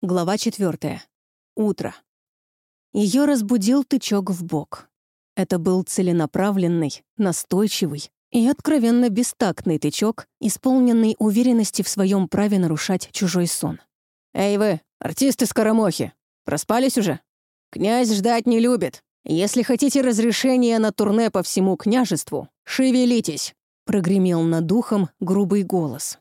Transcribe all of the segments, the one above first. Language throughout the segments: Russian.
Глава четвертая. Утро. Ее разбудил тычок в бок. Это был целенаправленный, настойчивый и откровенно бестактный тычок, исполненный уверенности в своем праве нарушать чужой сон. «Эй вы, артисты-скоромохи, проспались уже? Князь ждать не любит. Если хотите разрешения на турне по всему княжеству, шевелитесь!» прогремел над духом грубый голос.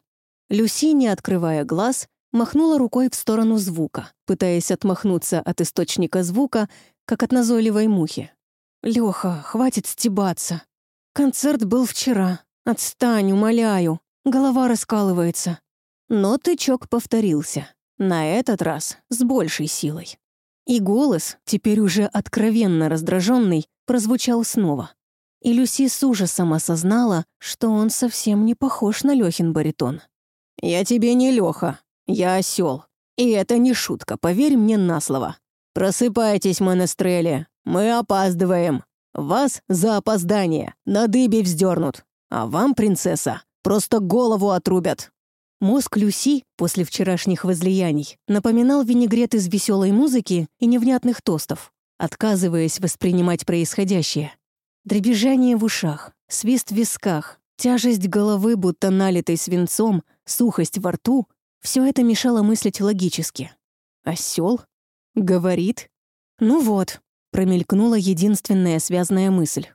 Люси, не открывая глаз, махнула рукой в сторону звука, пытаясь отмахнуться от источника звука, как от назойливой мухи. «Лёха, хватит стебаться. Концерт был вчера. Отстань, умоляю. Голова раскалывается». Но тычок повторился. На этот раз с большей силой. И голос, теперь уже откровенно раздраженный, прозвучал снова. И Люси с ужасом осознала, что он совсем не похож на Лёхин баритон. «Я тебе не Лёха», я осел. И это не шутка, поверь мне на слово. Просыпайтесь, Монестрели, мы опаздываем. Вас за опоздание на дыбе вздернут. А вам, принцесса, просто голову отрубят. Мозг Люси после вчерашних возлияний напоминал винегрет из веселой музыки и невнятных тостов, отказываясь воспринимать происходящее. Дребезжание в ушах, свист в висках, тяжесть головы, будто налитой свинцом, сухость во рту все это мешало мыслить логически. Осел? Говорит? Ну вот, промелькнула единственная связная мысль.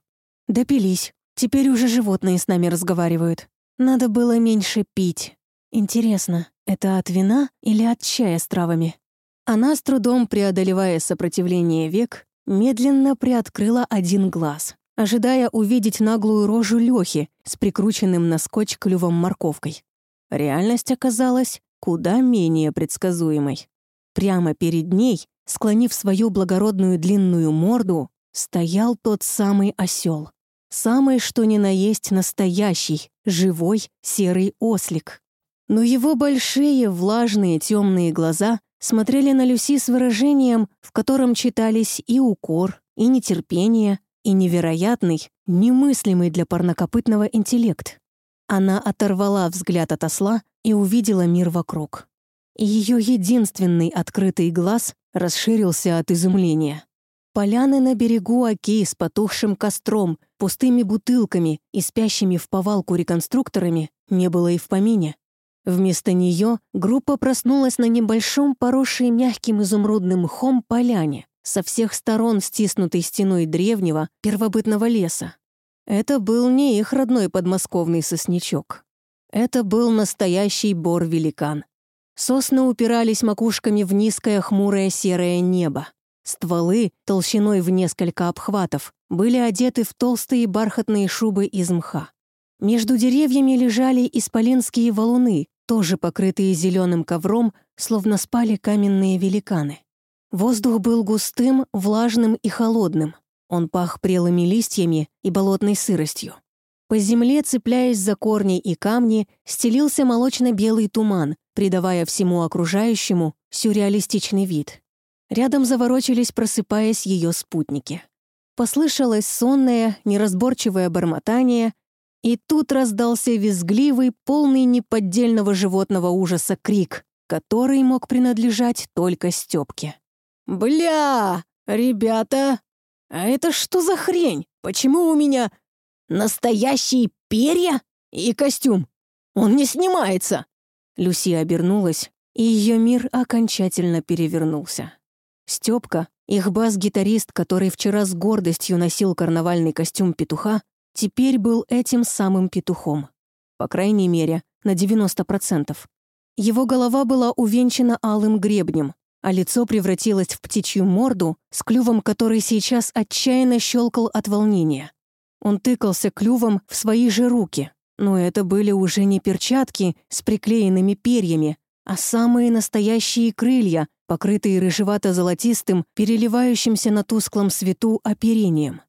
Допились. Теперь уже животные с нами разговаривают. Надо было меньше пить. Интересно, это от вина или от чая с травами? Она, с трудом преодолевая сопротивление век, медленно приоткрыла один глаз, ожидая увидеть наглую рожу Лёхи с прикрученным на скотч клювом морковкой. Реальность оказалась куда менее предсказуемой. Прямо перед ней, склонив свою благородную длинную морду, стоял тот самый осел. Самый, что ни на есть настоящий, живой серый ослик. Но его большие, влажные, темные глаза смотрели на Люси с выражением, в котором читались и укор, и нетерпение, и невероятный, немыслимый для парнокопытного интеллект. Она оторвала взгляд от осла и увидела мир вокруг. Ее единственный открытый глаз расширился от изумления. Поляны на берегу Оки с потухшим костром, пустыми бутылками и спящими в повалку реконструкторами не было и в помине. Вместо нее группа проснулась на небольшом поросшей мягким изумрудным мхом поляне, со всех сторон стиснутой стеной древнего первобытного леса. Это был не их родной подмосковный сосничок. Это был настоящий бор-великан. Сосны упирались макушками в низкое хмурое серое небо. Стволы, толщиной в несколько обхватов, были одеты в толстые бархатные шубы из мха. Между деревьями лежали исполинские валуны, тоже покрытые зеленым ковром, словно спали каменные великаны. Воздух был густым, влажным и холодным. Он пах прелыми листьями и болотной сыростью. По земле, цепляясь за корни и камни, стелился молочно-белый туман, придавая всему окружающему сюрреалистичный вид. Рядом заворочились, просыпаясь ее спутники. Послышалось сонное, неразборчивое бормотание, и тут раздался визгливый, полный неподдельного животного ужаса крик, который мог принадлежать только Стёпке. «Бля! Ребята! А это что за хрень? Почему у меня Настоящие перья и костюм. Он не снимается. Люси обернулась, и ее мир окончательно перевернулся. Степка, их бас-гитарист, который вчера с гордостью носил карнавальный костюм петуха, теперь был этим самым петухом. По крайней мере, на 90%. Его голова была увенчана алым гребнем, а лицо превратилось в птичью морду с клювом, который сейчас отчаянно щелкал от волнения. Он тыкался клювом в свои же руки, но это были уже не перчатки с приклеенными перьями, а самые настоящие крылья, покрытые рыжевато-золотистым, переливающимся на тусклом свету оперением.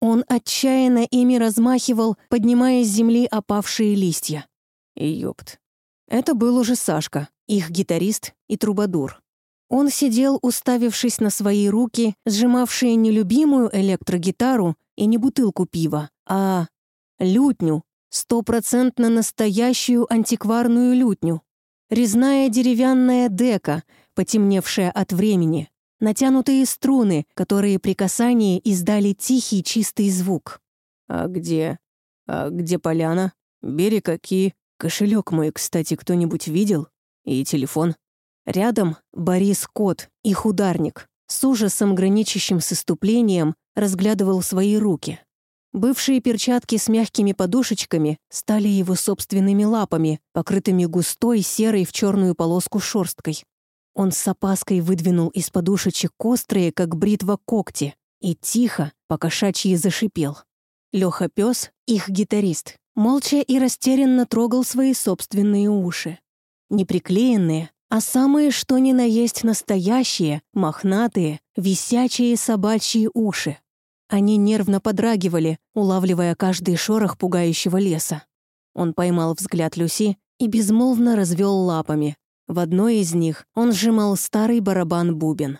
Он отчаянно ими размахивал, поднимая с земли опавшие листья. Ёпт. Это был уже Сашка, их гитарист и трубадур. Он сидел, уставившись на свои руки, сжимавшие нелюбимую электрогитару и не бутылку пива, а лютню, стопроцентно настоящую антикварную лютню. Резная деревянная дека, потемневшая от времени, натянутые струны, которые при касании издали тихий чистый звук. «А где? А где поляна? Берег какие? Кошелек мой, кстати, кто-нибудь видел? И телефон?» Рядом Борис Кот, их ударник, с ужасом, граничащим с иступлением, разглядывал свои руки. Бывшие перчатки с мягкими подушечками стали его собственными лапами, покрытыми густой серой в черную полоску шерсткой. Он с опаской выдвинул из подушечек острые, как бритва, когти и тихо, покошачьи зашипел. Лёха пес, их гитарист, молча и растерянно трогал свои собственные уши. Неприклеенные, а самые что ни на есть настоящие, мохнатые, висячие собачьи уши. Они нервно подрагивали, улавливая каждый шорох пугающего леса. Он поймал взгляд Люси и безмолвно развел лапами. В одной из них он сжимал старый барабан-бубен.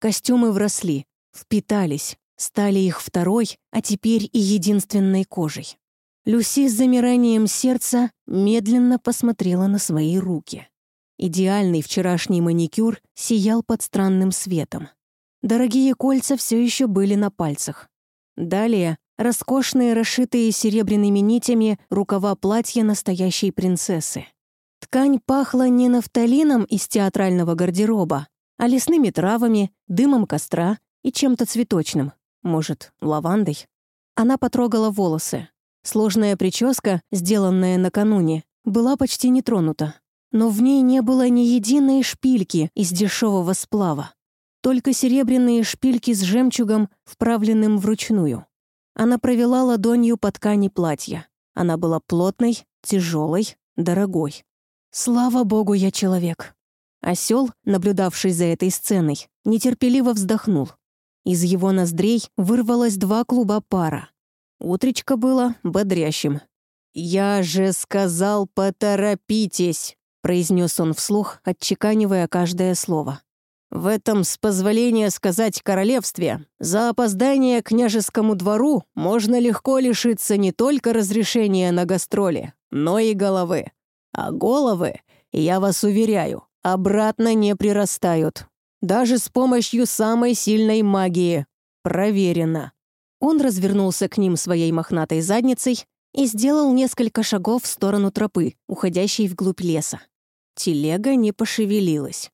Костюмы вросли, впитались, стали их второй, а теперь и единственной кожей. Люси с замиранием сердца медленно посмотрела на свои руки. Идеальный вчерашний маникюр сиял под странным светом. Дорогие кольца все еще были на пальцах. Далее роскошные, расшитые серебряными нитями рукава платья настоящей принцессы. Ткань пахла не нафталином из театрального гардероба, а лесными травами, дымом костра и чем-то цветочным. Может, лавандой? Она потрогала волосы. Сложная прическа, сделанная накануне, была почти не тронута. Но в ней не было ни единой шпильки из дешевого сплава только серебряные шпильки с жемчугом, вправленным вручную. Она провела ладонью по ткани платья. Она была плотной, тяжелой, дорогой. Слава богу, я человек. Осел, наблюдавший за этой сценой, нетерпеливо вздохнул. Из его ноздрей вырвалось два клуба пара. Утречко было бодрящим. «Я же сказал, поторопитесь!» Произнес он вслух, отчеканивая каждое слово. В этом, с позволения сказать королевстве, за опоздание княжескому двору можно легко лишиться не только разрешения на гастроли, но и головы. А головы, я вас уверяю, обратно не прирастают. Даже с помощью самой сильной магии. Проверено. Он развернулся к ним своей мохнатой задницей и сделал несколько шагов в сторону тропы, уходящей вглубь леса. Телега не пошевелилась.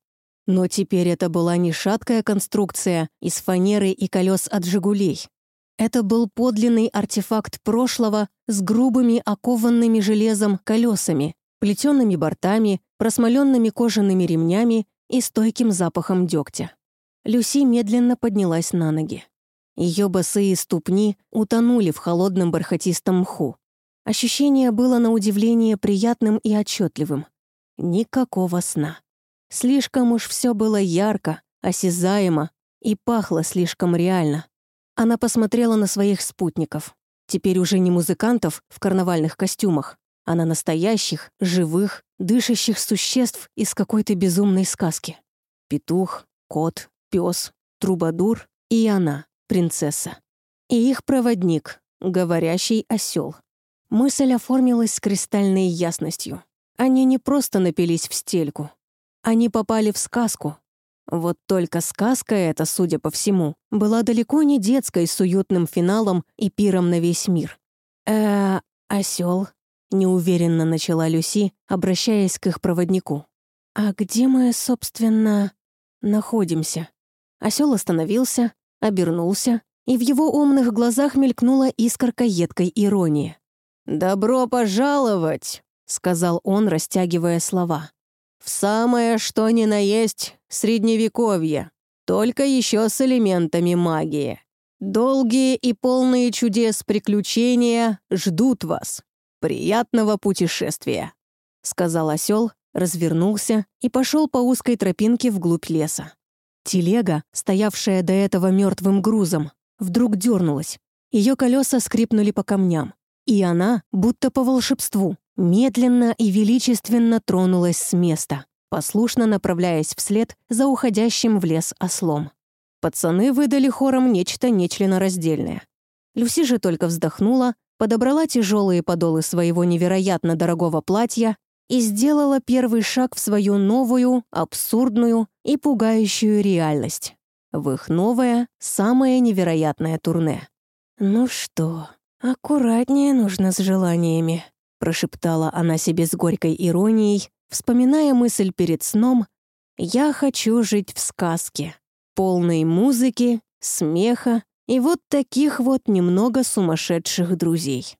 Но теперь это была не шаткая конструкция из фанеры и колес от «Жигулей». Это был подлинный артефакт прошлого с грубыми окованными железом колесами, плетеными бортами, просмоленными кожаными ремнями и стойким запахом дегтя. Люси медленно поднялась на ноги. Ее босые ступни утонули в холодном бархатистом мху. Ощущение было на удивление приятным и отчетливым. Никакого сна. Слишком уж все было ярко, осязаемо и пахло слишком реально. Она посмотрела на своих спутников. Теперь уже не музыкантов в карнавальных костюмах, а на настоящих, живых, дышащих существ из какой-то безумной сказки. Петух, кот, пес, трубадур и она, принцесса. И их проводник, говорящий осел. Мысль оформилась с кристальной ясностью. Они не просто напились в стельку, они попали в сказку. Вот только сказка эта, судя по всему, была далеко не детской с уютным финалом и пиром на весь мир. э осел, неуверенно начала Люси, обращаясь к их проводнику. «А где мы, собственно, находимся?» Осел остановился, обернулся, и в его умных глазах мелькнула искорка едкой иронии. «Добро пожаловать!» — сказал он, растягивая слова в самое что ни на есть средневековье, только еще с элементами магии. Долгие и полные чудес приключения ждут вас. Приятного путешествия», — сказал осел, развернулся и пошел по узкой тропинке вглубь леса. Телега, стоявшая до этого мертвым грузом, вдруг дернулась. Ее колеса скрипнули по камням, и она, будто по волшебству, медленно и величественно тронулась с места, послушно направляясь вслед за уходящим в лес ослом. Пацаны выдали хором нечто нечленораздельное. Люси же только вздохнула, подобрала тяжелые подолы своего невероятно дорогого платья и сделала первый шаг в свою новую, абсурдную и пугающую реальность в их новое, самое невероятное турне. «Ну что, аккуратнее нужно с желаниями», прошептала она себе с горькой иронией, вспоминая мысль перед сном «Я хочу жить в сказке, полной музыки, смеха и вот таких вот немного сумасшедших друзей».